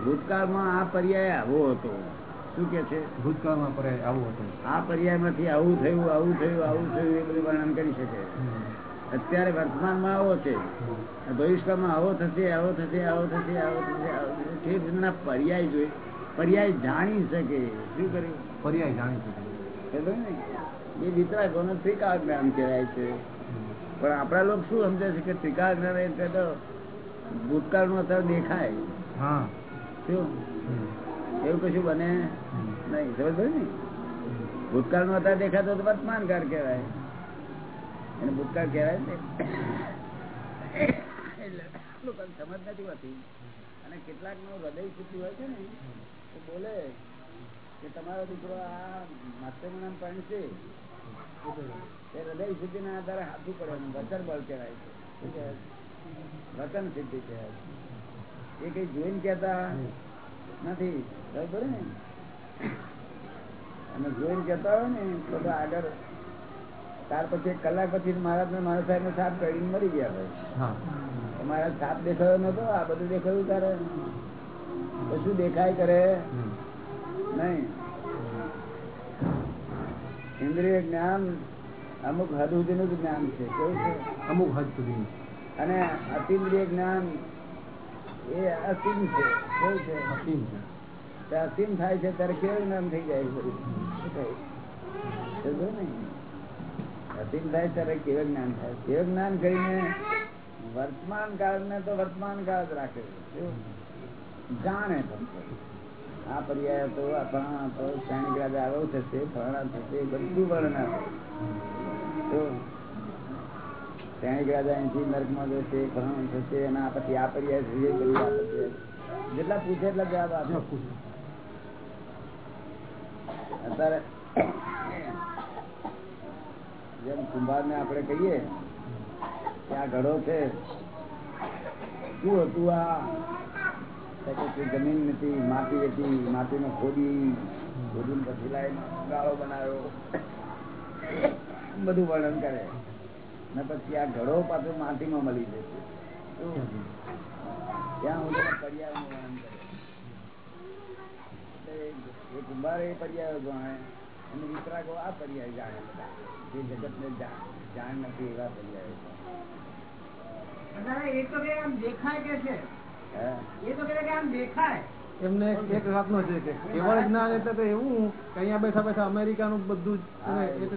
ભૂતકાળમાં આ પર્યાય આવો હતો. શું કે છે? ભૂતકાળમાં પર્યાય આવું હતો. આ પર્યાયમાંથી આવું થયું આવું થયું આવું થયું એ બધું વર્ણન કરી શકે. અત્યારે વર્તમાનમાં આવો છે. ભવિષ્યમાં આવો થશે આવો થશે આવો થશે આવો થશે આવો થશે. તે રીતના પર્યાય જોઈ પર્યાય જાણી શકે. શું કર્યું? પર્યાય જાણી શકે? એ વિતરાગોનો ત્રિકાળ જ્ઞાન કહેવાય છે. પણ આપણા લોકો શું સમજે છે કે ત્રિકાળ જ્ઞાન એટલે તો ભૂતકાળનું અસર દેખાય. એવું કશું બને નહીં સમજ ને? ભૂતકાળ નો અત્યારે દેખાતો તો વર્તમાન કાળ કહેવાય. એને ભૂતકાળ કહેવાય ને? એટલે સમજ નથી હોતી અને કેટલાકનું હૃદય શુદ્ધિ હોય છે ને તો બોલે કે તમારો દીકરો આ માસ્ટર નામ પણ છે હૃદય સુધી ના આધારે હાથું પડે વચર બળ કહેવાય છે? વચન સિદ્ધિ કહેવાય એ કઈ જોઈને કેતા નથી. બરોબર ને? અને જોઈને કેતા હોય ને તો આગળ ત્યાર પછી કલાક પછી મહારાજ ને મારા સાહેબ ને સાપ કરીને મરી ગયા હોય. મારા સાપ દેખાયો નતો આ બધું દેખાયું તારે? તો શું દેખાય કરે? નહીં. ઇન્દ્રિય જ્ઞાન અમુક હદ સુધીનું જ્ઞાન છે. કેવું છે? અમુક હદ સુધી અને અતિન્દ્રિય જ્ઞાન એ અસીમ છે કેવું છે. અસીમ છે. અસીમ થાય છે ત્યારે કેવું જ્ઞાન થઈ જાય છે? અસીમ થાય ત્યારે કેવું જ્ઞાન થાય? કેવું જ્ઞાન કરીને વર્તમાન કાળ ને તો વર્તમાન કાળ જ રાખે? જાણે. આ પર્યાય તો આપણા ફલાણા તો સૈનિક રાજા આવો થશે ફળા થશે બધું વર્ણન આપે રાજા અહીંથી નર્કમાં જશે ફલાણું થશે અને પછી આ પર્યાય થશે બધું આ જેટલા પૂછે એટલા જવાબ આપે. અત્યારે જેમ કુંભાર ને આપણે કહીએ કે આ ઘડો છે શું હતું આ? જમીન નથી માટી હતી માટીને ખોદી ખોદીને પછી લાઈ ગાળો બનાવ્યો. બધું વર્ણન કરે. ને પછી આ ઘડો પાછો માટીમાં મળી જશે ત્યાં હું પર્યાવરણ વર્ણન કરે. કુંભાર એ પર્યાય જાણે અને વિતરાગો આ પર્યાય જાણે બધા. જે જગત ને જાણ નથી એવા પર્યાય એ તો કે આમ દેખાય કે છે. હે? એ તો કે આમ દેખાય. એમને એક- વાતનો છે. કે કેવળ જ્ઞાન એટલે તો એવું કે અહીંયા બેઠા બેઠા અમેરિકાનું બધું જ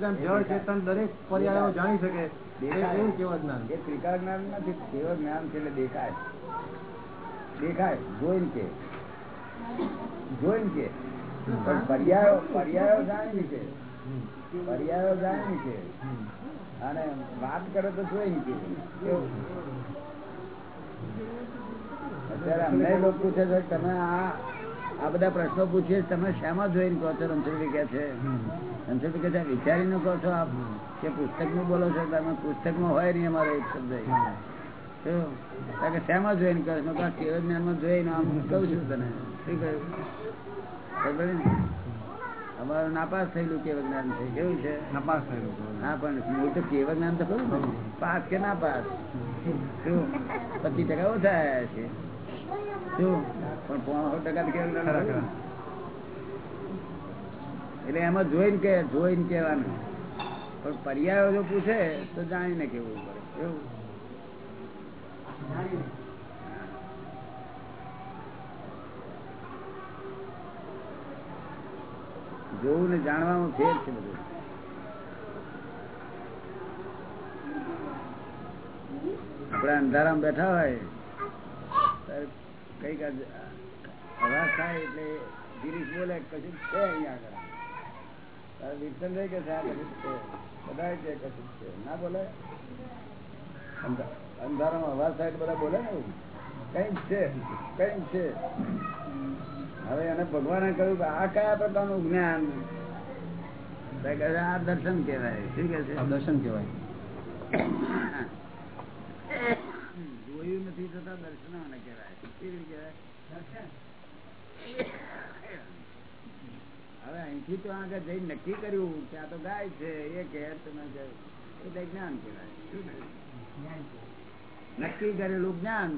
આમ જળ ચેતન દરેક પર્યાયો જાણી શકે. એવું કેવળ જ્ઞાન. એ ત્રિકાળ જ્ઞાન નથી કેવળ જ્ઞાન છે એટલે દેખાય. દેખાય. જોઈને કે. જોઈને કે. પણ પર્યાયો પર્યાયો જાણી છે પર્યાયો જાણી છે અને વાત કરે તો જોઈને કે? અત્યારે અમને લોકો પૂછે છે તમે આ બધા પ્રશ્નો પૂછીએ તમે શેમાં જોઈને કહો છો? રણછોડી કે છે. રણછોડી કે છે વિચારીને કહો છો આપ કે પુસ્તકનું બોલો છો તમે પુસ્તકમાં હોય નહીં અમારો એક શબ્દ. કે શેમાં જોઈને કહો છો? કેવળ જ્ઞાનમાં જોઈને આમ કહું છું તને. શું કહ્યું? અમારું નાપાસ થયેલું કેવળ જ્ઞાન છે? કેવું છે? નાપાસ થયેલું હા પણ મૂળ તો કેવળ જ્ઞાન તો ખરું પાસ કે નાપાસ? શું? પચીસ ટકા ઓછા આવ્યા છે. શું? પણ પોણસો ટકા તો કેવળ જ્ઞાન? એટલે એમાં જોઈને કે જોઈને કહેવાનું. પણ પર્યાયો જો પૂછે તો જાણીને કેવું પડે. એવું. જોવું ને જાણવાનું ફેર છે બધું. આપડે અંધારામાં બેઠા હોય કંઈક અવાજ થાય એટલે ગિરીશ બોલે કશું છે અહીંયા આગળ. વિરસન રહી કે છે છે. બધા કે કશું છે. ના બોલે? અંધા- અંધારામાં અવાજ થાય બધા બોલે ને કઈ છે કંઈક છે. હવે એને ભગવાને કહ્યું કે આ કયા પ્રકારનું જ્ઞાન? આ દર્શન કેવાય શું કે છે? દર્શન કેવાય જોયું નથી થતા દર્શન કેવી હવે અહીંથી તો આગળ જઈ નક્કી કર્યું કે આ તો ગાય છે એ કે તમે એટલે જ્ઞાન કેવાય? નક્કી કરેલું જ્ઞાન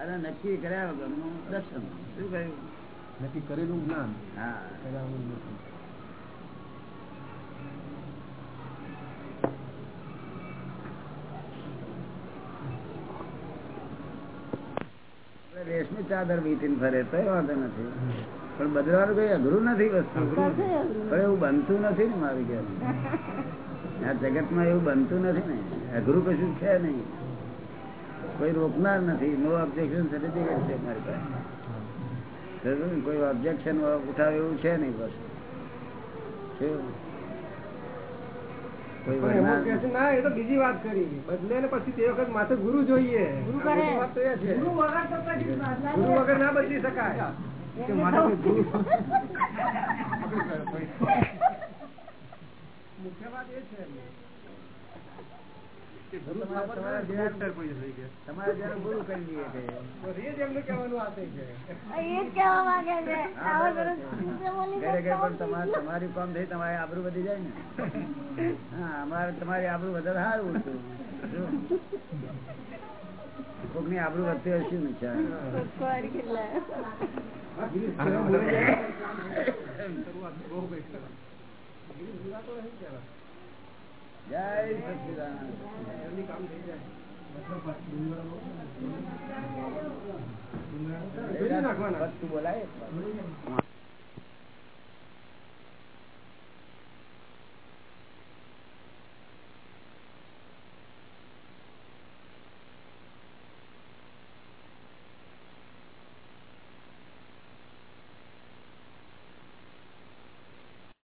અને નક્કી કર્યા વગરનું દર્શન. શું કહ્યું? નક્કી કરેલું જ્ઞાન. કરાવેલું નથી. રેશમી ચાદર વીટીને ફરે તો વાંધો નથી. પણ બદલવાનું કઈ અઘરું નથી વસ્તુ. પણ એવું બનતું નથી ને મારી કે આ જગતમાં એવું બનતું નથી ને. અઘરું કશું છે નહીં. કોઈ રોકનાર નથી. નો ઓબ્જેક્શન સર્ટિફિકેટ છે મારી પાસે? કોઈ ઓબ્જેક્શન ઉઠાવે એવું છે નહીં બસ બીજી વાત કરી. બદલે ને પછી તે વખત માથે ગુરુ જોઈએ. ગુરુ વગર તો કદી બદલાય ગુરુ વગર ના બદલી શકાય. મુખ્ય વાત એ છે તમારા તમારા જેવા- તમારા જેવા ગુરુ કરી દઈએ કે. એ જ કહેવા માંગે છે. હા, આવો બરાબર. છે. ઘરે ઘરે પણ તમારે તમારી કામ થઈ તમારી આબરૂ વધી જાય ને. હા અમારે તમારી આબરૂ વધારે સારું હતું. કોકની આબરૂ વધતી હશે ને ચાલ. જય સચિદાનંદ વસ્તુ બોલાય